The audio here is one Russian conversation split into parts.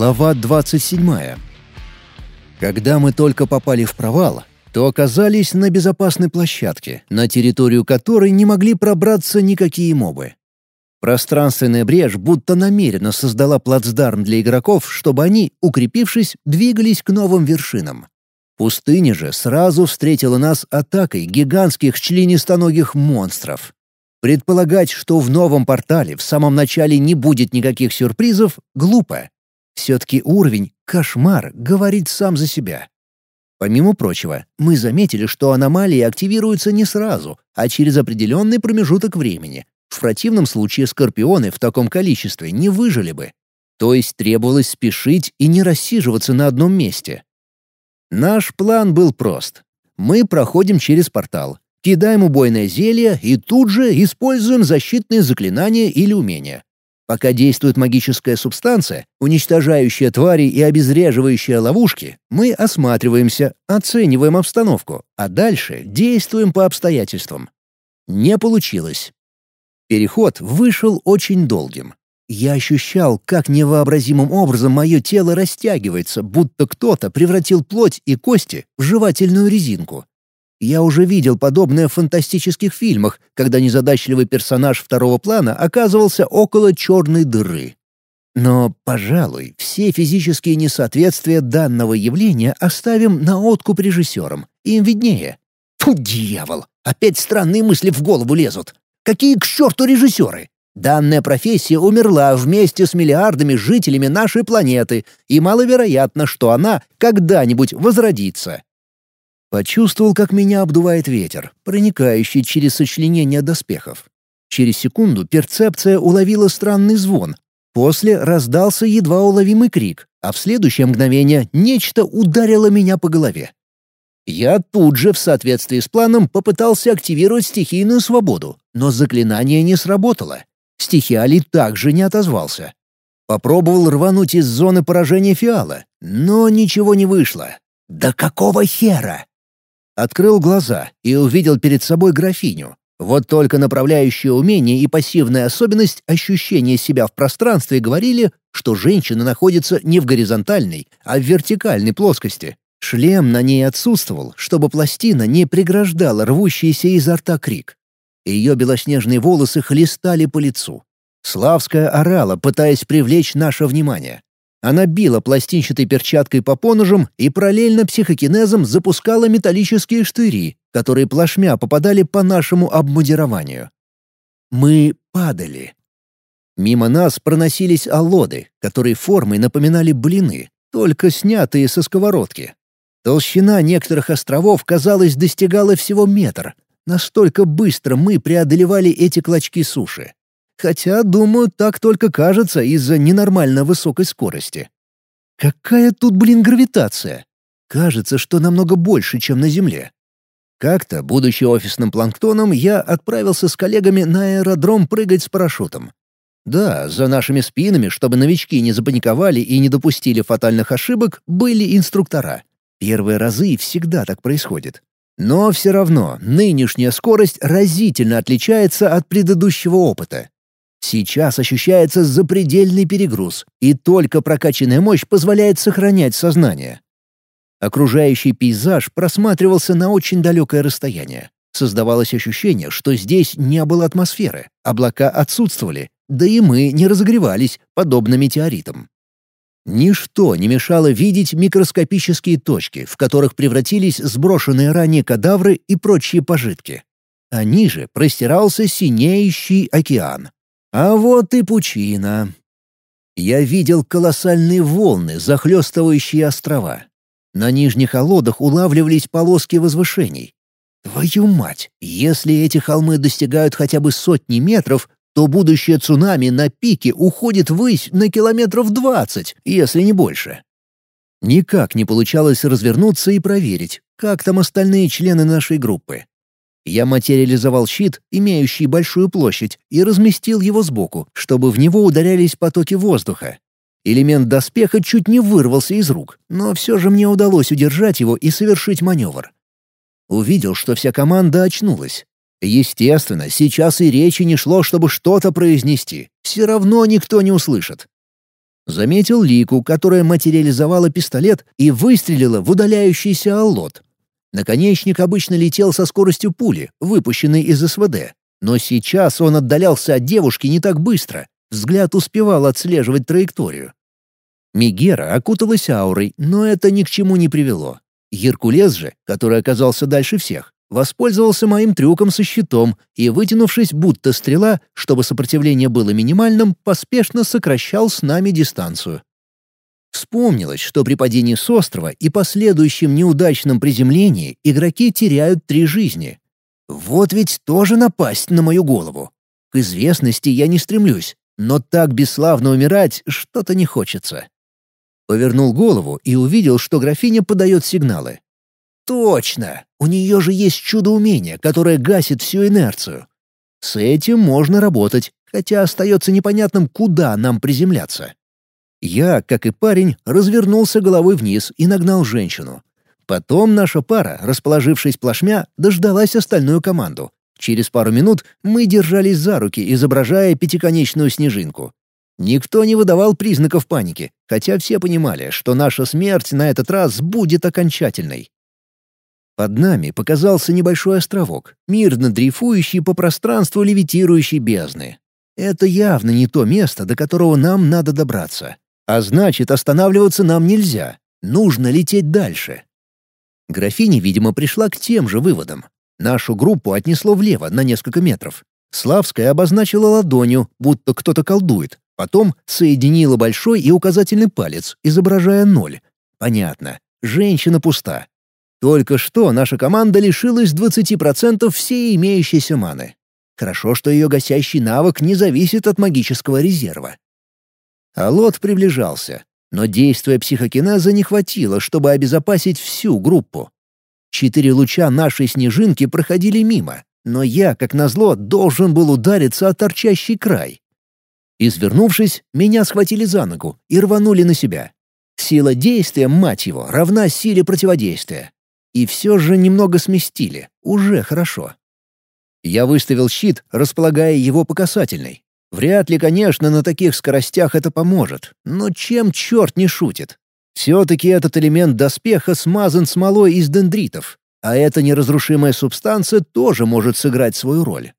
Глава 27. Когда мы только попали в провал, то оказались на безопасной площадке, на территорию которой не могли пробраться никакие мобы. Пространственная брешь будто намеренно создала плацдарм для игроков, чтобы они, укрепившись, двигались к новым вершинам. Пустыня же сразу встретила нас атакой гигантских членистоногих монстров. Предполагать, что в новом портале в самом начале не будет никаких сюрпризов, глупо. Все-таки уровень «кошмар» говорит сам за себя. Помимо прочего, мы заметили, что аномалии активируются не сразу, а через определенный промежуток времени. В противном случае скорпионы в таком количестве не выжили бы. То есть требовалось спешить и не рассиживаться на одном месте. Наш план был прост. Мы проходим через портал, кидаем убойное зелье и тут же используем защитные заклинания или умения. Пока действует магическая субстанция, уничтожающая твари и обезвреживающая ловушки, мы осматриваемся, оцениваем обстановку, а дальше действуем по обстоятельствам. Не получилось. Переход вышел очень долгим. Я ощущал, как невообразимым образом мое тело растягивается, будто кто-то превратил плоть и кости в жевательную резинку. Я уже видел подобное в фантастических фильмах, когда незадачливый персонаж второго плана оказывался около черной дыры. Но, пожалуй, все физические несоответствия данного явления оставим на откуп режиссерам. Им виднее. Фу, дьявол! Опять странные мысли в голову лезут. Какие к черту режиссеры? Данная профессия умерла вместе с миллиардами жителями нашей планеты, и маловероятно, что она когда-нибудь возродится. Почувствовал, как меня обдувает ветер, проникающий через сочленение доспехов. Через секунду перцепция уловила странный звон. После раздался едва уловимый крик, а в следующее мгновение нечто ударило меня по голове. Я тут же, в соответствии с планом, попытался активировать стихийную свободу, но заклинание не сработало. Стихиалий также не отозвался. Попробовал рвануть из зоны поражения фиала, но ничего не вышло. «Да какого хера?» Открыл глаза и увидел перед собой графиню. Вот только направляющее умение и пассивная особенность ощущения себя в пространстве говорили, что женщина находится не в горизонтальной, а в вертикальной плоскости. Шлем на ней отсутствовал, чтобы пластина не преграждала рвущийся изо рта крик. Ее белоснежные волосы хлестали по лицу. Славская орала, пытаясь привлечь наше внимание. Она била пластинчатой перчаткой по поножам и параллельно психокинезом запускала металлические штыри, которые плашмя попадали по нашему обмундированию. Мы падали. Мимо нас проносились аллоды, которые формой напоминали блины, только снятые со сковородки. Толщина некоторых островов, казалось, достигала всего метр. Настолько быстро мы преодолевали эти клочки суши. Хотя, думаю, так только кажется из-за ненормально высокой скорости. Какая тут, блин, гравитация? Кажется, что намного больше, чем на Земле. Как-то, будучи офисным планктоном, я отправился с коллегами на аэродром прыгать с парашютом. Да, за нашими спинами, чтобы новички не запаниковали и не допустили фатальных ошибок, были инструктора. Первые разы всегда так происходит. Но все равно нынешняя скорость разительно отличается от предыдущего опыта. Сейчас ощущается запредельный перегруз, и только прокачанная мощь позволяет сохранять сознание. Окружающий пейзаж просматривался на очень далекое расстояние. Создавалось ощущение, что здесь не было атмосферы, облака отсутствовали, да и мы не разогревались, подобно метеоритам. Ничто не мешало видеть микроскопические точки, в которых превратились сброшенные ранее кадавры и прочие пожитки. А ниже простирался синеющий океан. А вот и пучина. Я видел колоссальные волны, захлестывающие острова. На нижних олодах улавливались полоски возвышений. Твою мать, если эти холмы достигают хотя бы сотни метров, то будущее цунами на пике уходит ввысь на километров двадцать, если не больше. Никак не получалось развернуться и проверить, как там остальные члены нашей группы. Я материализовал щит, имеющий большую площадь, и разместил его сбоку, чтобы в него ударялись потоки воздуха. Элемент доспеха чуть не вырвался из рук, но все же мне удалось удержать его и совершить маневр. Увидел, что вся команда очнулась. Естественно, сейчас и речи не шло, чтобы что-то произнести. Все равно никто не услышит. Заметил Лику, которая материализовала пистолет и выстрелила в удаляющийся аллот. Наконечник обычно летел со скоростью пули, выпущенной из СВД. Но сейчас он отдалялся от девушки не так быстро. Взгляд успевал отслеживать траекторию. Мигера окуталась аурой, но это ни к чему не привело. Геркулес же, который оказался дальше всех, воспользовался моим трюком со щитом и, вытянувшись будто стрела, чтобы сопротивление было минимальным, поспешно сокращал с нами дистанцию. Вспомнилось, что при падении с острова и последующем неудачном приземлении игроки теряют три жизни. Вот ведь тоже напасть на мою голову. К известности я не стремлюсь, но так бесславно умирать что-то не хочется. Повернул голову и увидел, что графиня подает сигналы. Точно! У нее же есть чудо-умение, которое гасит всю инерцию. С этим можно работать, хотя остается непонятным, куда нам приземляться. Я, как и парень, развернулся головой вниз и нагнал женщину. Потом наша пара, расположившись плашмя, дождалась остальную команду. Через пару минут мы держались за руки, изображая пятиконечную снежинку. Никто не выдавал признаков паники, хотя все понимали, что наша смерть на этот раз будет окончательной. Под нами показался небольшой островок, мирно дрейфующий по пространству левитирующей бездны. Это явно не то место, до которого нам надо добраться. А значит, останавливаться нам нельзя. Нужно лететь дальше. Графиня, видимо, пришла к тем же выводам. Нашу группу отнесло влево на несколько метров. Славская обозначила ладонью, будто кто-то колдует. Потом соединила большой и указательный палец, изображая ноль. Понятно. Женщина пуста. Только что наша команда лишилась 20% всей имеющейся маны. Хорошо, что ее гасящий навык не зависит от магического резерва. А лот приближался, но действия психокинеза не хватило, чтобы обезопасить всю группу. Четыре луча нашей снежинки проходили мимо, но я, как назло, должен был удариться о торчащий край. Извернувшись, меня схватили за ногу и рванули на себя. Сила действия, мать его, равна силе противодействия. И все же немного сместили, уже хорошо. Я выставил щит, располагая его по касательной, Вряд ли, конечно, на таких скоростях это поможет, но чем черт не шутит? Все-таки этот элемент доспеха смазан смолой из дендритов, а эта неразрушимая субстанция тоже может сыграть свою роль.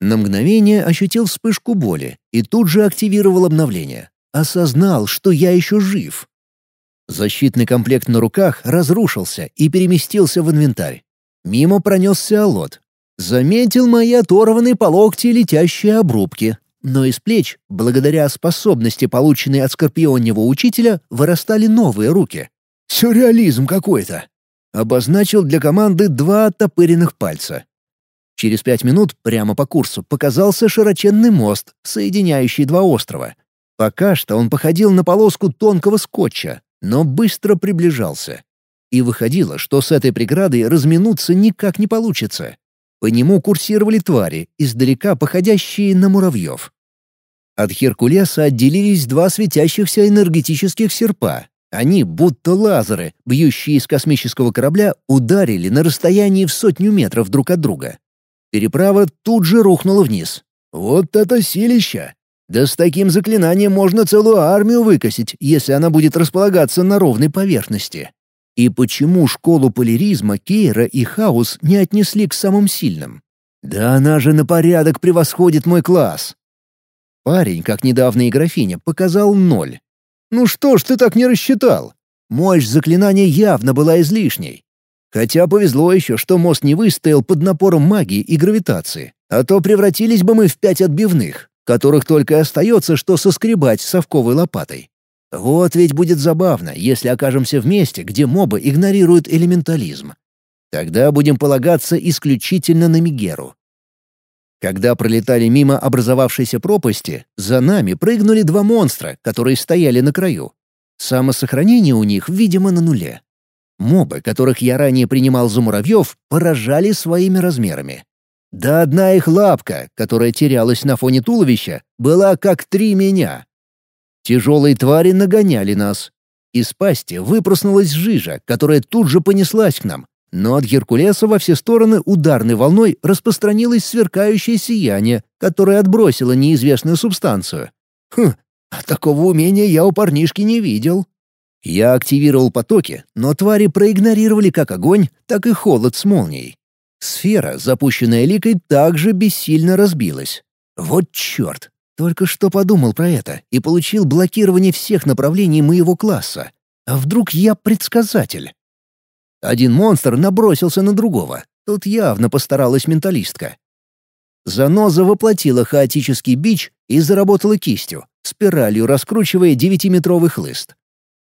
На мгновение ощутил вспышку боли и тут же активировал обновление. Осознал, что я еще жив. Защитный комплект на руках разрушился и переместился в инвентарь. Мимо пронесся Алот. Заметил мои оторванные по локти летящие обрубки, но из плеч, благодаря способности, полученной от скорпионнего учителя, вырастали новые руки. Сюрреализм какой-то. Обозначил для команды два оттопыренных пальца. Через пять минут прямо по курсу показался широченный мост, соединяющий два острова. Пока что он походил на полоску тонкого скотча, но быстро приближался. И выходило, что с этой преградой разминуться никак не получится. По нему курсировали твари, издалека походящие на муравьев. От Херкулеса отделились два светящихся энергетических серпа. Они, будто лазеры, бьющие из космического корабля, ударили на расстоянии в сотню метров друг от друга. Переправа тут же рухнула вниз. Вот это силища! Да с таким заклинанием можно целую армию выкосить, если она будет располагаться на ровной поверхности. И почему школу поляризма Кейра и Хаус не отнесли к самым сильным? Да она же на порядок превосходит мой класс. Парень, как недавно и графиня, показал ноль. «Ну что ж ты так не рассчитал? Мощь заклинания явно была излишней. Хотя повезло еще, что мост не выстоял под напором магии и гравитации, а то превратились бы мы в пять отбивных, которых только остается, что соскребать совковой лопатой. Вот ведь будет забавно, если окажемся в месте, где мобы игнорируют элементализм. Тогда будем полагаться исключительно на Мигеру. Когда пролетали мимо образовавшейся пропасти, за нами прыгнули два монстра, которые стояли на краю. Самосохранение у них, видимо, на нуле. Мобы, которых я ранее принимал за муравьев, поражали своими размерами. Да одна их лапка, которая терялась на фоне туловища, была как три меня. Тяжелые твари нагоняли нас. Из пасти выпроснулась жижа, которая тут же понеслась к нам, но от Геркулеса во все стороны ударной волной распространилось сверкающее сияние, которое отбросило неизвестную субстанцию. Хм, А такого умения я у парнишки не видел. Я активировал потоки, но твари проигнорировали как огонь, так и холод с молнией. Сфера, запущенная ликой, также бессильно разбилась. Вот черт! Только что подумал про это и получил блокирование всех направлений моего класса. А вдруг я предсказатель? Один монстр набросился на другого. Тут явно постаралась менталистка. Заноза воплотила хаотический бич и заработала кистью, спиралью раскручивая девятиметровый хлыст.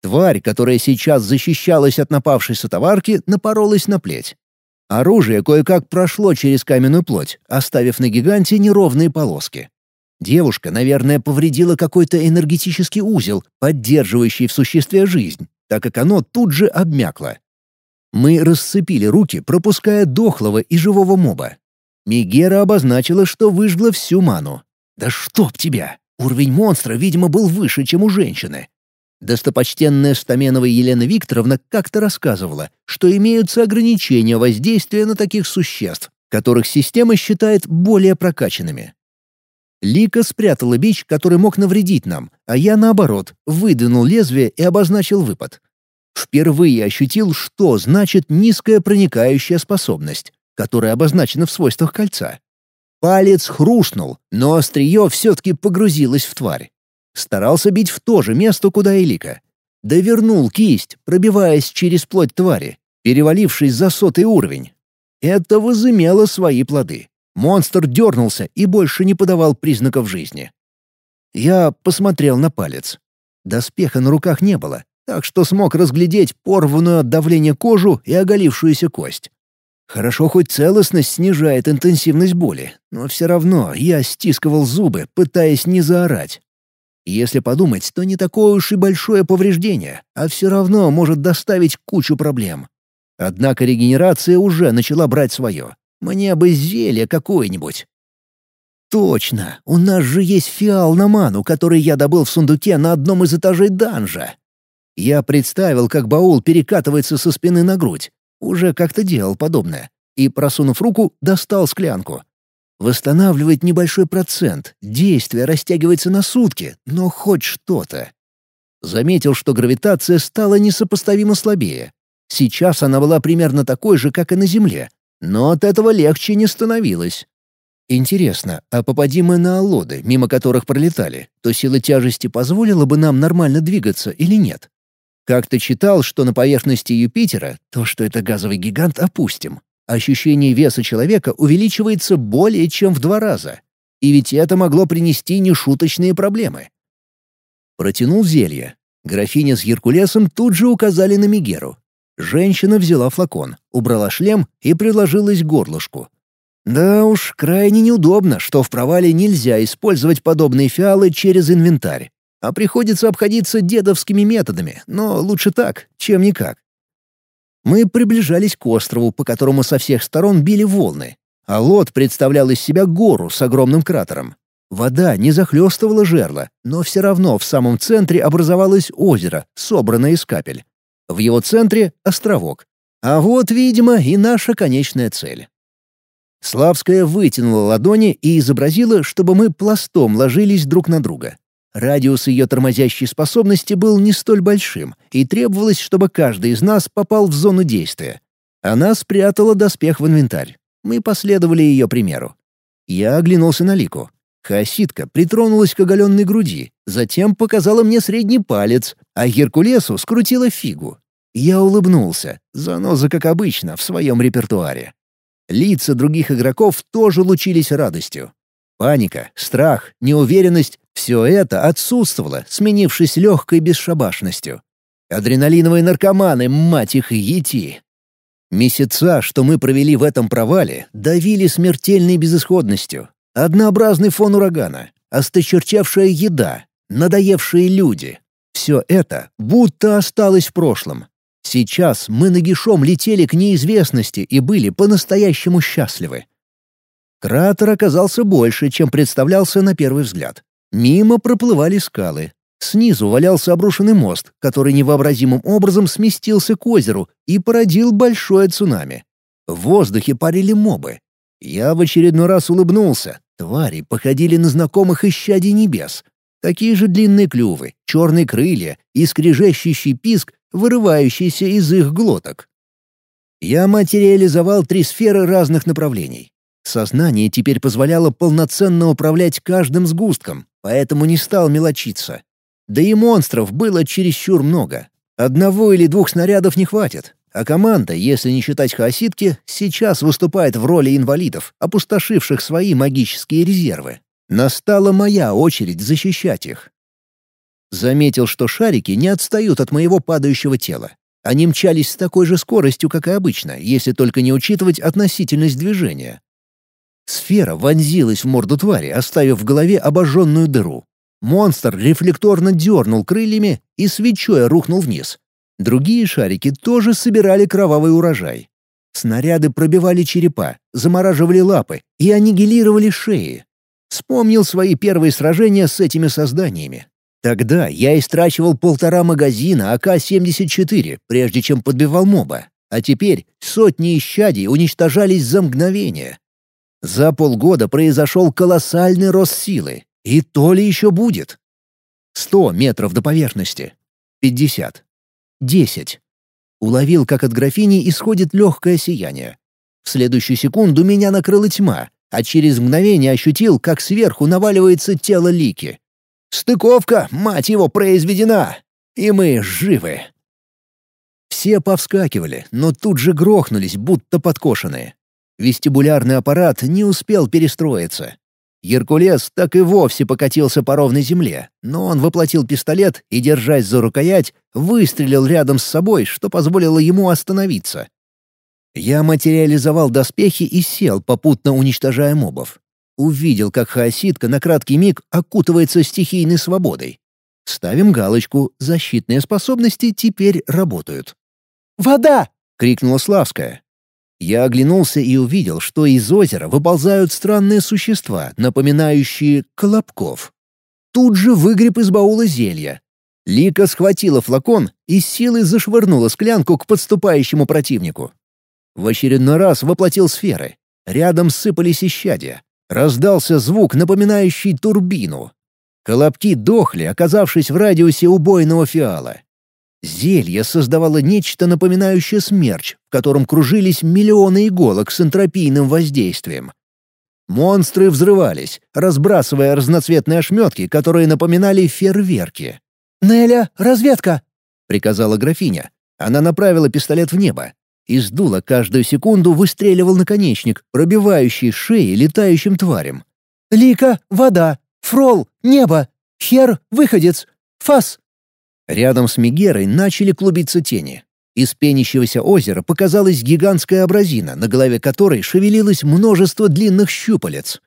Тварь, которая сейчас защищалась от напавшей сотоварки, напоролась на плеть. Оружие кое-как прошло через каменную плоть, оставив на гиганте неровные полоски. Девушка, наверное, повредила какой-то энергетический узел, поддерживающий в существе жизнь, так как оно тут же обмякло. Мы расцепили руки, пропуская дохлого и живого моба. Мигера обозначила, что выжгла всю ману. «Да чтоб тебя! Уровень монстра, видимо, был выше, чем у женщины. Достопочтенная Стаменова Елена Викторовна как-то рассказывала, что имеются ограничения воздействия на таких существ, которых система считает более прокачанными. Лика спрятала бич, который мог навредить нам, а я, наоборот, выдвинул лезвие и обозначил выпад. Впервые ощутил, что значит низкая проникающая способность, которая обозначена в свойствах кольца. Палец хрустнул, но острие все-таки погрузилось в тварь. Старался бить в то же место, куда и Лика. Довернул кисть, пробиваясь через плоть твари, перевалившись за сотый уровень. Это возымело свои плоды. Монстр дернулся и больше не подавал признаков жизни. Я посмотрел на палец. Доспеха на руках не было, так что смог разглядеть порванную от давления кожу и оголившуюся кость. Хорошо, хоть целостность снижает интенсивность боли, но все равно я стискивал зубы, пытаясь не заорать. Если подумать, то не такое уж и большое повреждение, а все равно может доставить кучу проблем. Однако регенерация уже начала брать свое. Мне бы зелье какое-нибудь. Точно, у нас же есть фиал на ману, который я добыл в сундуке на одном из этажей данжа. Я представил, как баул перекатывается со спины на грудь. Уже как-то делал подобное. И, просунув руку, достал склянку. Восстанавливает небольшой процент, действие растягивается на сутки, но хоть что-то. Заметил, что гравитация стала несопоставимо слабее. Сейчас она была примерно такой же, как и на Земле, но от этого легче не становилось. Интересно, а попади мы на аллоды, мимо которых пролетали, то сила тяжести позволила бы нам нормально двигаться или нет? Как-то читал, что на поверхности Юпитера то, что это газовый гигант, опустим. Ощущение веса человека увеличивается более чем в два раза. И ведь это могло принести нешуточные проблемы. Протянул зелье. Графиня с Геркулесом тут же указали на Мигеру. Женщина взяла флакон, убрала шлем и приложилась к горлышку. Да уж, крайне неудобно, что в провале нельзя использовать подобные фиалы через инвентарь. А приходится обходиться дедовскими методами, но лучше так, чем никак. Мы приближались к острову, по которому со всех сторон били волны. А лот представлял из себя гору с огромным кратером. Вода не захлестывала жерла, но все равно в самом центре образовалось озеро, собранное из капель. В его центре — островок. А вот, видимо, и наша конечная цель. Славская вытянула ладони и изобразила, чтобы мы пластом ложились друг на друга. Радиус ее тормозящей способности был не столь большим, и требовалось, чтобы каждый из нас попал в зону действия. Она спрятала доспех в инвентарь. Мы последовали ее примеру. Я оглянулся на Лику. Хасидка притронулась к оголенной груди, затем показала мне средний палец, а Геркулесу скрутила фигу. Я улыбнулся, заноза, как обычно, в своем репертуаре. Лица других игроков тоже лучились радостью. Паника, страх, неуверенность — все это отсутствовало, сменившись легкой бесшабашностью. Адреналиновые наркоманы, мать их, ети. Месяца, что мы провели в этом провале, давили смертельной безысходностью. Однообразный фон урагана, осточерчавшая еда, надоевшие люди. Все это будто осталось в прошлом. Сейчас мы нагишом летели к неизвестности и были по-настоящему счастливы. Кратер оказался больше, чем представлялся на первый взгляд. Мимо проплывали скалы. Снизу валялся обрушенный мост, который невообразимым образом сместился к озеру и породил большое цунами. В воздухе парили мобы. Я в очередной раз улыбнулся. Твари походили на знакомых исчадий небес. Такие же длинные клювы, черные крылья и скрежещущий писк, вырывающийся из их глоток. Я материализовал три сферы разных направлений. Сознание теперь позволяло полноценно управлять каждым сгустком, поэтому не стал мелочиться. Да и монстров было чересчур много. Одного или двух снарядов не хватит, а команда, если не считать хаоситки, сейчас выступает в роли инвалидов, опустошивших свои магические резервы. Настала моя очередь защищать их. Заметил, что шарики не отстают от моего падающего тела. Они мчались с такой же скоростью, как и обычно, если только не учитывать относительность движения. Сфера вонзилась в морду твари, оставив в голове обожженную дыру. Монстр рефлекторно дернул крыльями и свечой рухнул вниз. Другие шарики тоже собирали кровавый урожай. Снаряды пробивали черепа, замораживали лапы и аннигилировали шеи. Вспомнил свои первые сражения с этими созданиями. Тогда я истрачивал полтора магазина АК-74, прежде чем подбивал моба, а теперь сотни исчадий уничтожались за мгновение. За полгода произошел колоссальный рост силы, и то ли еще будет. Сто метров до поверхности. Пятьдесят. Десять. Уловил, как от графини исходит легкое сияние. В следующую секунду меня накрыла тьма, а через мгновение ощутил, как сверху наваливается тело Лики. «Стыковка, мать его, произведена! И мы живы!» Все повскакивали, но тут же грохнулись, будто подкошенные. Вестибулярный аппарат не успел перестроиться. Геркулес так и вовсе покатился по ровной земле, но он воплотил пистолет и, держась за рукоять, выстрелил рядом с собой, что позволило ему остановиться. Я материализовал доспехи и сел, попутно уничтожая мобов. Увидел, как хаоситка на краткий миг окутывается стихийной свободой. Ставим галочку «Защитные способности теперь работают». «Вода!» — крикнула Славская. Я оглянулся и увидел, что из озера выползают странные существа, напоминающие колобков. Тут же выгреб из баула зелья. Лика схватила флакон и силой зашвырнула склянку к подступающему противнику. В очередной раз воплотил сферы. Рядом сыпались исчадия. Раздался звук, напоминающий турбину. Колобки дохли, оказавшись в радиусе убойного фиала. Зелье создавало нечто напоминающее смерч, в котором кружились миллионы иголок с энтропийным воздействием. Монстры взрывались, разбрасывая разноцветные ошметки, которые напоминали фейерверки. «Неля, разведка!» — приказала графиня. Она направила пистолет в небо. Из дула каждую секунду выстреливал наконечник, пробивающий шеи летающим тварям. «Лика — вода! Фрол — небо! Хер — выходец! Фас Рядом с Мегерой начали клубиться тени. Из пенящегося озера показалась гигантская абразина, на голове которой шевелилось множество длинных щупалец.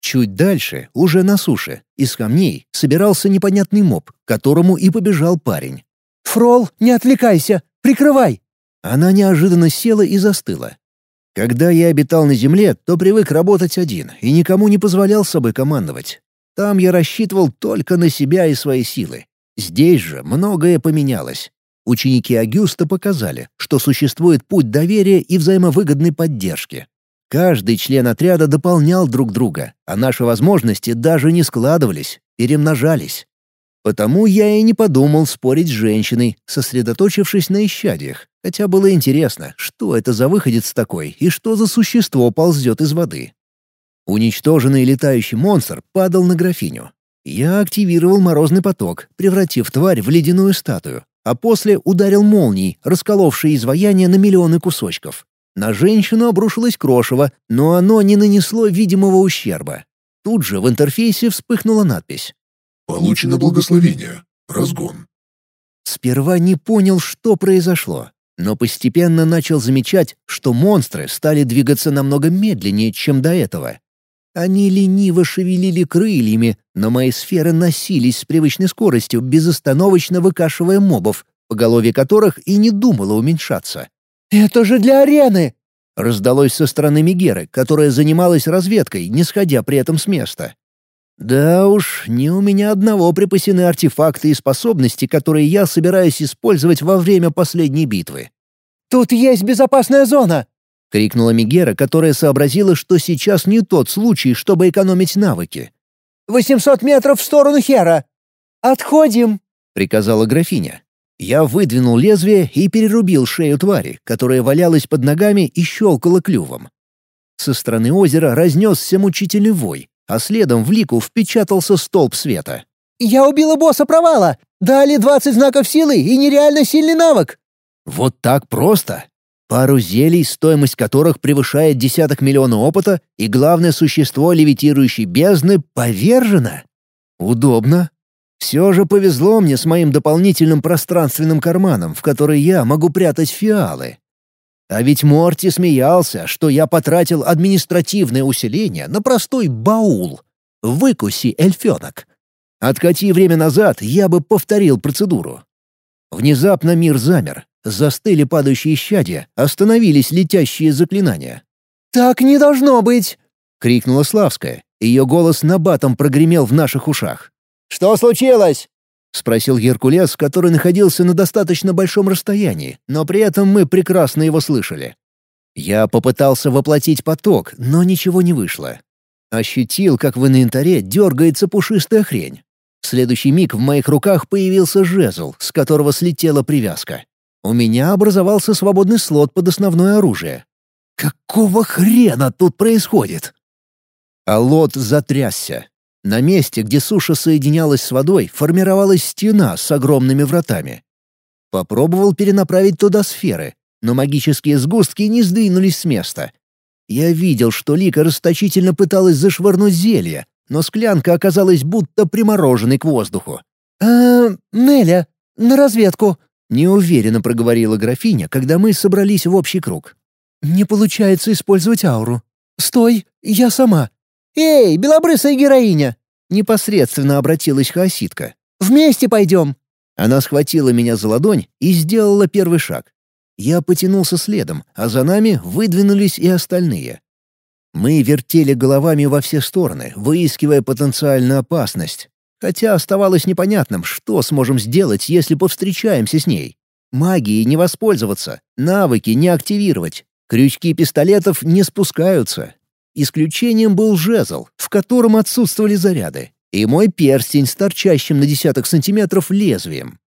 Чуть дальше, уже на суше, из камней собирался непонятный моб, к которому и побежал парень. «Фрол, не отвлекайся! Прикрывай!» Она неожиданно села и застыла. Когда я обитал на земле, то привык работать один и никому не позволял собой командовать. Там я рассчитывал только на себя и свои силы. Здесь же многое поменялось. Ученики Агюста показали, что существует путь доверия и взаимовыгодной поддержки. Каждый член отряда дополнял друг друга, а наши возможности даже не складывались, перемножались. Потому я и не подумал спорить с женщиной, сосредоточившись на исчадиях, хотя было интересно, что это за выходец такой и что за существо ползет из воды. Уничтоженный летающий монстр падал на графиню, я активировал морозный поток, превратив тварь в ледяную статую, а после ударил молнией, расколовшей изваяние на миллионы кусочков. На женщину обрушилось крошево, но оно не нанесло видимого ущерба. Тут же в интерфейсе вспыхнула надпись. «Получено благословение. Разгон». Сперва не понял, что произошло, но постепенно начал замечать, что монстры стали двигаться намного медленнее, чем до этого. Они лениво шевелили крыльями, но мои сферы носились с привычной скоростью, безостановочно выкашивая мобов, поголовье которых и не думало уменьшаться. «Это же для арены!» Раздалось со стороны Мегеры, которая занималась разведкой, не сходя при этом с места. Да уж, не у меня одного припасены артефакты и способности, которые я собираюсь использовать во время последней битвы. «Тут есть безопасная зона!» — крикнула Мегера, которая сообразила, что сейчас не тот случай, чтобы экономить навыки. Восемьсот метров в сторону Хера!» «Отходим!» — приказала графиня. Я выдвинул лезвие и перерубил шею твари, которая валялась под ногами и щелкала клювом. Со стороны озера разнесся мучительный вой, а следом в лику впечатался столб света. «Я убила босса провала! Дали двадцать знаков силы и нереально сильный навык!» «Вот так просто? Пару зелий, стоимость которых превышает десяток миллиона опыта, и главное существо левитирующей бездны повержено? Удобно, все же повезло мне с моим дополнительным пространственным карманом, в который я могу прятать фиалы. А ведь Морти смеялся, что я потратил административное усиление на простой баул. Выкуси, эльфенок. Откати время назад, я бы повторил процедуру. Внезапно мир замер. Застыли падающие щадья, остановились летящие заклинания. «Так не должно быть!» — крикнула Славская. Ее голос набатом прогремел в наших ушах. «Что случилось?» — спросил Геркулес, который находился на достаточно большом расстоянии, но при этом мы прекрасно его слышали. Я попытался воплотить поток, но ничего не вышло. Ощутил, как в инвентаре дергается пушистая хрень. В следующий миг в моих руках появился жезл, с которого слетела привязка. У меня образовался свободный слот под основное оружие. Какого хрена тут происходит? А лот затрясся. На месте, где суша соединялась с водой, формировалась стена с огромными вратами. Попробовал перенаправить туда сферы, но магические сгустки не сдвинулись с места. Я видел, что Лика расточительно пыталась зашвырнуть зелье, но склянка оказалась будто примороженной к воздуху. «А, Неля, на разведку», — неуверенно проговорила графиня, когда мы собрались в общий круг. «Не получается использовать ауру. Стой, я сама. «Эй, белобрысая героиня!» — непосредственно обратилась хаоситка. «Вместе пойдем!» Она схватила меня за ладонь и сделала первый шаг. Я потянулся следом, а за нами выдвинулись и остальные. Мы вертели головами во все стороны, выискивая потенциальную опасность. Хотя оставалось непонятным, что сможем сделать, если повстречаемся с ней. Магией не воспользоваться, навыки не активировать, крючки пистолетов не спускаются, Исключением был жезл, в котором отсутствовали заряды, и мой перстень с торчащим на десяток сантиметров лезвием.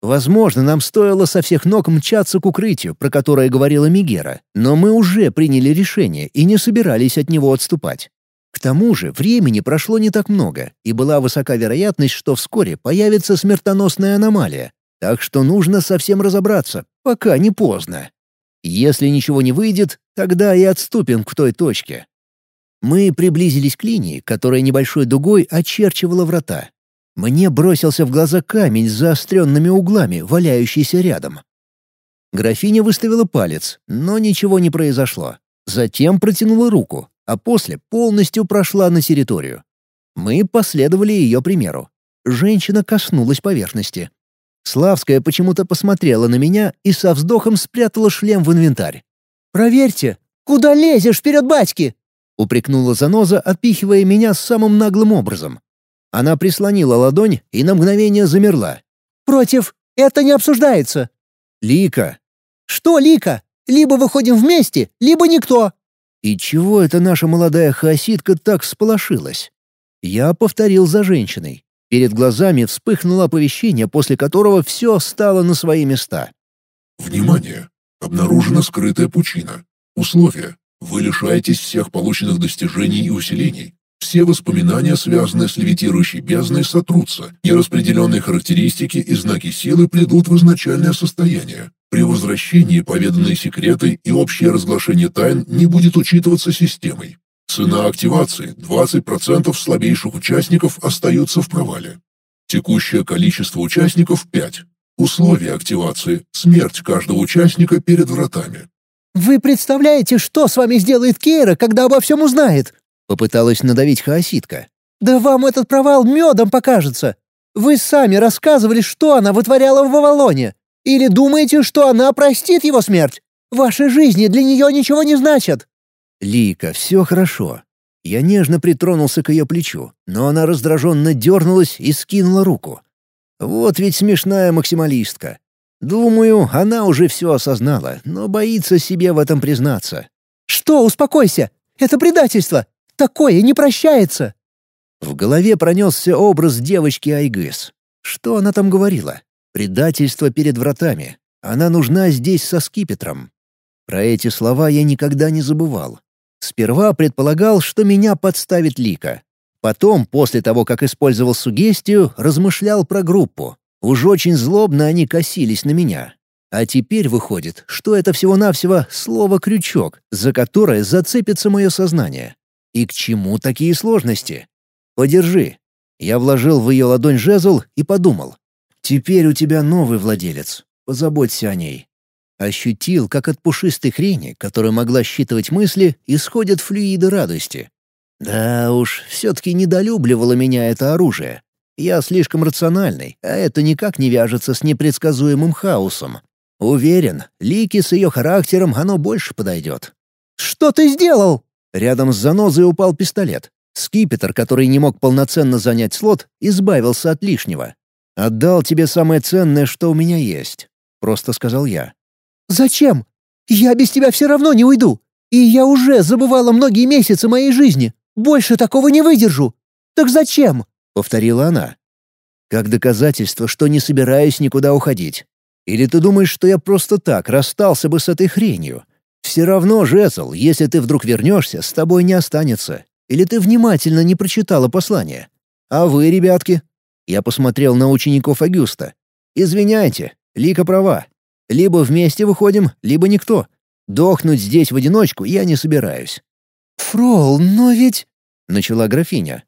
Возможно, нам стоило со всех ног мчаться к укрытию, про которое говорила Мигера, но мы уже приняли решение и не собирались от него отступать. К тому же времени прошло не так много, и была высока вероятность, что вскоре появится смертоносная аномалия, так что нужно совсем разобраться, пока не поздно. Если ничего не выйдет, тогда и отступим к той точке. Мы приблизились к линии, которая небольшой дугой очерчивала врата. Мне бросился в глаза камень с заостренными углами, валяющийся рядом. Графиня выставила палец, но ничего не произошло. Затем протянула руку, а после полностью прошла на территорию. Мы последовали ее примеру. Женщина коснулась поверхности. Славская почему-то посмотрела на меня и со вздохом спрятала шлем в инвентарь. «Проверьте! Куда лезешь вперед батьки?» — упрекнула заноза, отпихивая меня самым наглым образом. Она прислонила ладонь и на мгновение замерла. «Против! Это не обсуждается!» «Лика!» «Что Лика? Либо выходим вместе, либо никто!» «И чего эта наша молодая хаоситка так сполошилась?» Я повторил за женщиной. Перед глазами вспыхнуло оповещение, после которого все стало на свои места. «Внимание! Обнаружена скрытая пучина. Условия. Вы лишаетесь всех полученных достижений и усилений. Все воспоминания, связанные с левитирующей бездной, сотрутся. Нераспределенные характеристики и знаки силы придут в изначальное состояние. При возвращении поведанные секреты и общее разглашение тайн не будет учитываться системой. Цена активации 20% слабейших участников остаются в провале. Текущее количество участников 5. Условия активации – смерть каждого участника перед вратами. «Вы представляете, что с вами сделает Кейра, когда обо всем узнает?» Попыталась надавить хаоситка. «Да вам этот провал медом покажется. Вы сами рассказывали, что она вытворяла в Авалоне. Или думаете, что она простит его смерть? Ваши жизни для нее ничего не значат». «Лика, все хорошо». Я нежно притронулся к ее плечу, но она раздраженно дернулась и скинула руку. Вот ведь смешная максималистка. Думаю, она уже все осознала, но боится себе в этом признаться. «Что, успокойся! Это предательство! Такое не прощается!» В голове пронесся образ девочки Айгыс. Что она там говорила? Предательство перед вратами. Она нужна здесь со скипетром. Про эти слова я никогда не забывал. Сперва предполагал, что меня подставит Лика. Потом, после того, как использовал сугестию, размышлял про группу. Уж очень злобно они косились на меня. А теперь выходит, что это всего-навсего слово-крючок, за которое зацепится мое сознание. И к чему такие сложности? Подержи. Я вложил в ее ладонь жезл и подумал. Теперь у тебя новый владелец. Позаботься о ней. Ощутил, как от пушистой хрени, которая могла считывать мысли, исходят флюиды радости. Да уж, все-таки недолюбливало меня это оружие. Я слишком рациональный, а это никак не вяжется с непредсказуемым хаосом. Уверен, Лики с ее характером оно больше подойдет. «Что ты сделал?» Рядом с занозой упал пистолет. Скипетр, который не мог полноценно занять слот, избавился от лишнего. «Отдал тебе самое ценное, что у меня есть», — просто сказал я. «Зачем? Я без тебя все равно не уйду. И я уже забывала многие месяцы моей жизни. Больше такого не выдержу. Так зачем?» — повторила она. «Как доказательство, что не собираюсь никуда уходить. Или ты думаешь, что я просто так расстался бы с этой хренью? Все равно, Жезл, если ты вдруг вернешься, с тобой не останется. Или ты внимательно не прочитала послание? А вы, ребятки?» Я посмотрел на учеников Агюста. «Извиняйте, Лика права. Либо вместе выходим, либо никто. Дохнуть здесь в одиночку я не собираюсь». «Фрол, но ведь...» — начала графиня.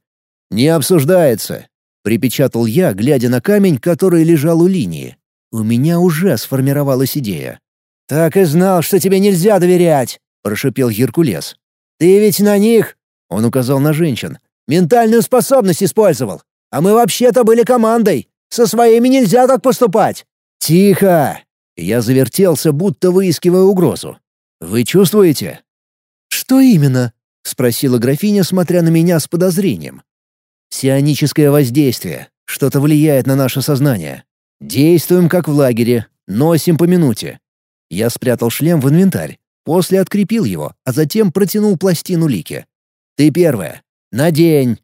«Не обсуждается», — припечатал я, глядя на камень, который лежал у линии. У меня уже сформировалась идея. «Так и знал, что тебе нельзя доверять!» — прошипел Геркулес. «Ты ведь на них...» — он указал на женщин. «Ментальную способность использовал. А мы вообще-то были командой. Со своими нельзя так поступать!» «Тихо!» Я завертелся, будто выискивая угрозу. «Вы чувствуете?» «Что именно?» — спросила графиня, смотря на меня с подозрением. «Сионическое воздействие. Что-то влияет на наше сознание. Действуем как в лагере, носим по минуте. Я спрятал шлем в инвентарь, после открепил его, а затем протянул пластину Лики. «Ты первая. Надень.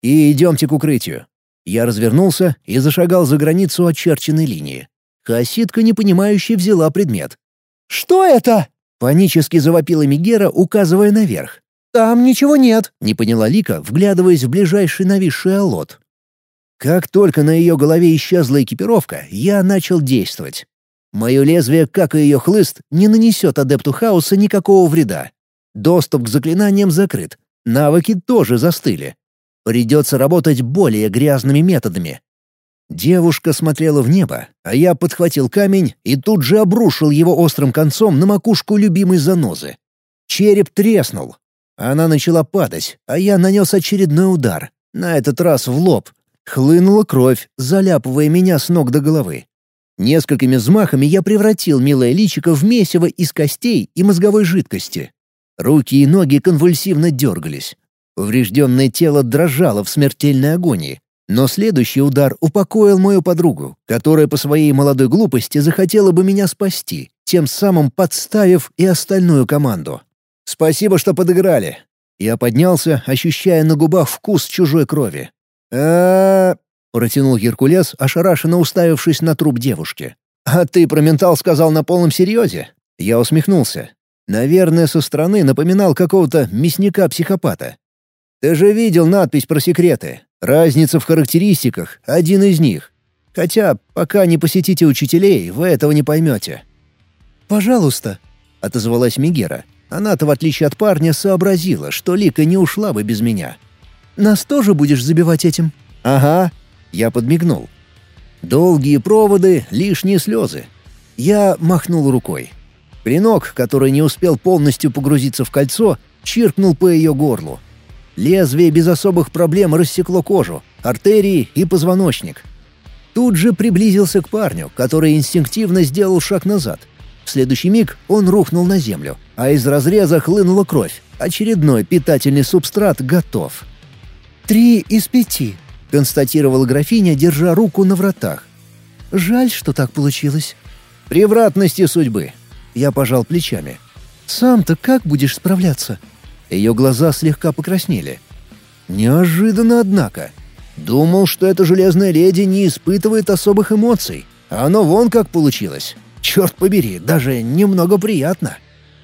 И идемте к укрытию». Я развернулся и зашагал за границу очерченной линии. Хасидка, непонимающе, взяла предмет. «Что это?» — панически завопила Мигера, указывая наверх. «Там ничего нет», — не поняла Лика, вглядываясь в ближайший нависший алот. Как только на ее голове исчезла экипировка, я начал действовать. Мое лезвие, как и ее хлыст, не нанесет адепту хаоса никакого вреда. Доступ к заклинаниям закрыт. Навыки тоже застыли. Придется работать более грязными методами. Девушка смотрела в небо, а я подхватил камень и тут же обрушил его острым концом на макушку любимой занозы. Череп треснул. Она начала падать, а я нанес очередной удар, на этот раз в лоб, Хлынула кровь, заляпывая меня с ног до головы. Несколькими взмахами я превратил милое личико в месиво из костей и мозговой жидкости. Руки и ноги конвульсивно дергались. Поврежденное тело дрожало в смертельной агонии. Но следующий удар упокоил мою подругу, которая по своей молодой глупости захотела бы меня спасти, тем самым подставив и остальную команду. «Спасибо, что подыграли». Я поднялся, ощущая на губах вкус чужой крови э протянул Геркулес, ошарашенно уставившись на труп девушки. «А ты про ментал сказал на полном серьезе?» Я усмехнулся. Наверное, со стороны напоминал какого-то мясника-психопата. «Ты же видел надпись про секреты. Разница в характеристиках — один из них. Хотя, пока не посетите учителей, вы этого не поймете». «Пожалуйста», — отозвалась Мигера. Она-то, в отличие от парня, сообразила, что Лика не ушла бы без меня. Нас тоже будешь забивать этим?» «Ага», — я подмигнул. «Долгие проводы, лишние слезы». Я махнул рукой. Клинок, который не успел полностью погрузиться в кольцо, чиркнул по ее горлу. Лезвие без особых проблем рассекло кожу, артерии и позвоночник. Тут же приблизился к парню, который инстинктивно сделал шаг назад. В следующий миг он рухнул на землю, а из разреза хлынула кровь. Очередной питательный субстрат готов. «Три из пяти», — констатировала графиня, держа руку на вратах. «Жаль, что так получилось». «Превратности судьбы». Я пожал плечами. «Сам-то как будешь справляться?» Ее глаза слегка покраснели. Неожиданно, однако. Думал, что эта железная леди не испытывает особых эмоций. А оно вон как получилось. Черт побери, даже немного приятно.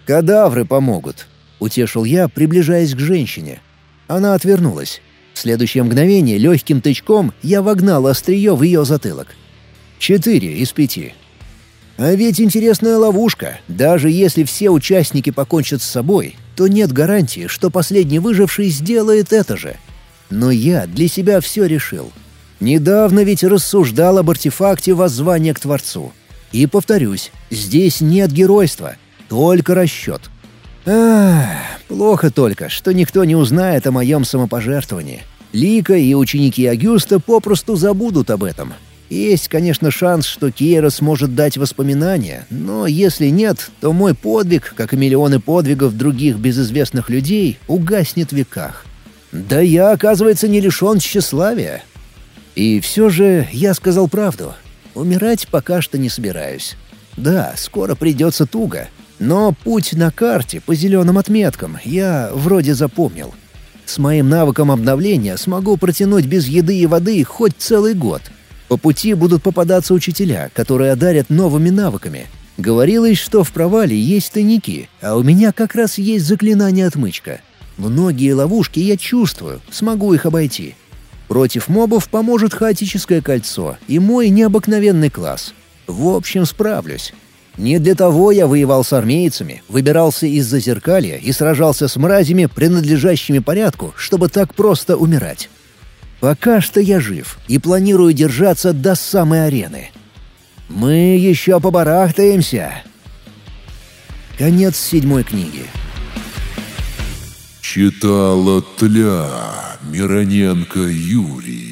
Кадавры помогут. Утешил я, приближаясь к женщине. Она отвернулась. В следующее мгновение легким тычком я вогнал острие в ее затылок. Четыре из пяти. А ведь интересная ловушка. Даже если все участники покончат с собой, то нет гарантии, что последний выживший сделает это же. Но я для себя все решил. Недавно ведь рассуждал об артефакте воззвания к Творцу. И повторюсь, здесь нет геройства, только расчет. Ах, плохо только, что никто не узнает о моем самопожертвовании. Лика и ученики Агюста попросту забудут об этом. Есть, конечно, шанс, что Кейра сможет дать воспоминания, но если нет, то мой подвиг, как и миллионы подвигов других безызвестных людей, угаснет в веках. Да я, оказывается, не лишен тщеславия. И все же я сказал правду. Умирать пока что не собираюсь. Да, скоро придется туго, но путь на карте по зеленым отметкам я вроде запомнил. С моим навыком обновления смогу протянуть без еды и воды хоть целый год. По пути будут попадаться учителя, которые одарят новыми навыками. Говорилось, что в провале есть тайники, а у меня как раз есть заклинание отмычка. Многие ловушки я чувствую, смогу их обойти. Против мобов поможет хаотическое кольцо и мой необыкновенный класс. В общем, справлюсь. Не для того я воевал с армейцами, выбирался из-за зеркалья и сражался с мразями, принадлежащими порядку, чтобы так просто умирать. Пока что я жив и планирую держаться до самой арены. Мы еще побарахтаемся. Конец седьмой книги. Читала Тля Мироненко Юрий